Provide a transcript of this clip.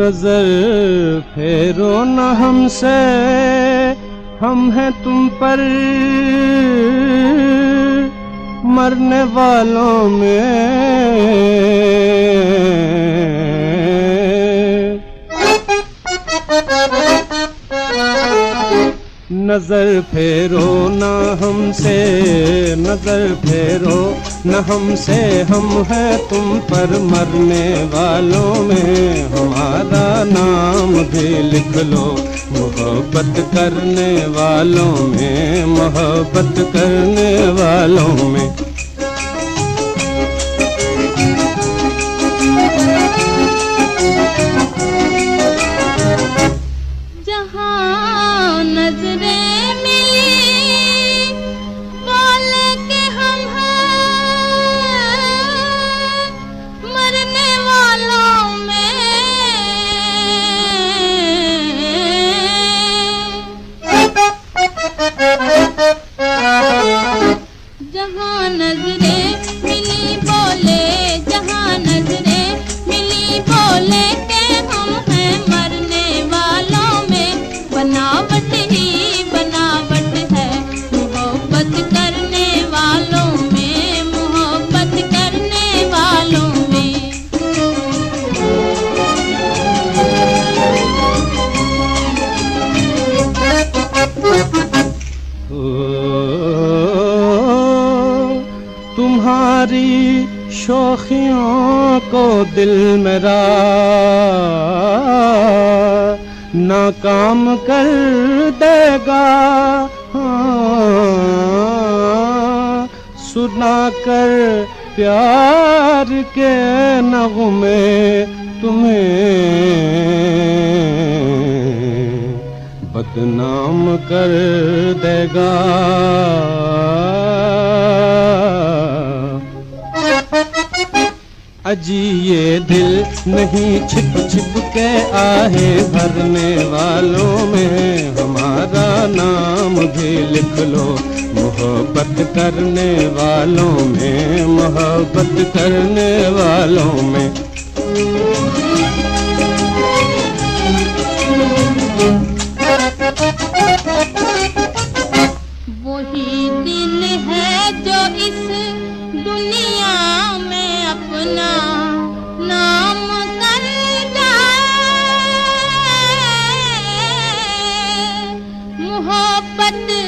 नज़र फेरो न हमसे हम हैं तुम पर। मरने वालों में। नज़र फेरो ना हमसे, नज़र फेरो न हमसे। हम है तुम पर मरने वालों में, हमारा नाम भी लिख लो। मोहब्बत करने वालों में, मोहब्बत करने वालों में। नजरे मिली बोले जहाँ नजरे मिली बोले। तुम्हारी शोखियों को दिल मेरा नाकाम कर देगा। हाँ, सुनाकर प्यार के नगमे तुम्हें बदनाम कर देगा। अजी ये दिल नहीं छिप छिप के आए भरने वालों में। हमारा नाम भी लिख लो, मोहब्बत करने वालों में, मोहब्बत करने वालों में। नहीं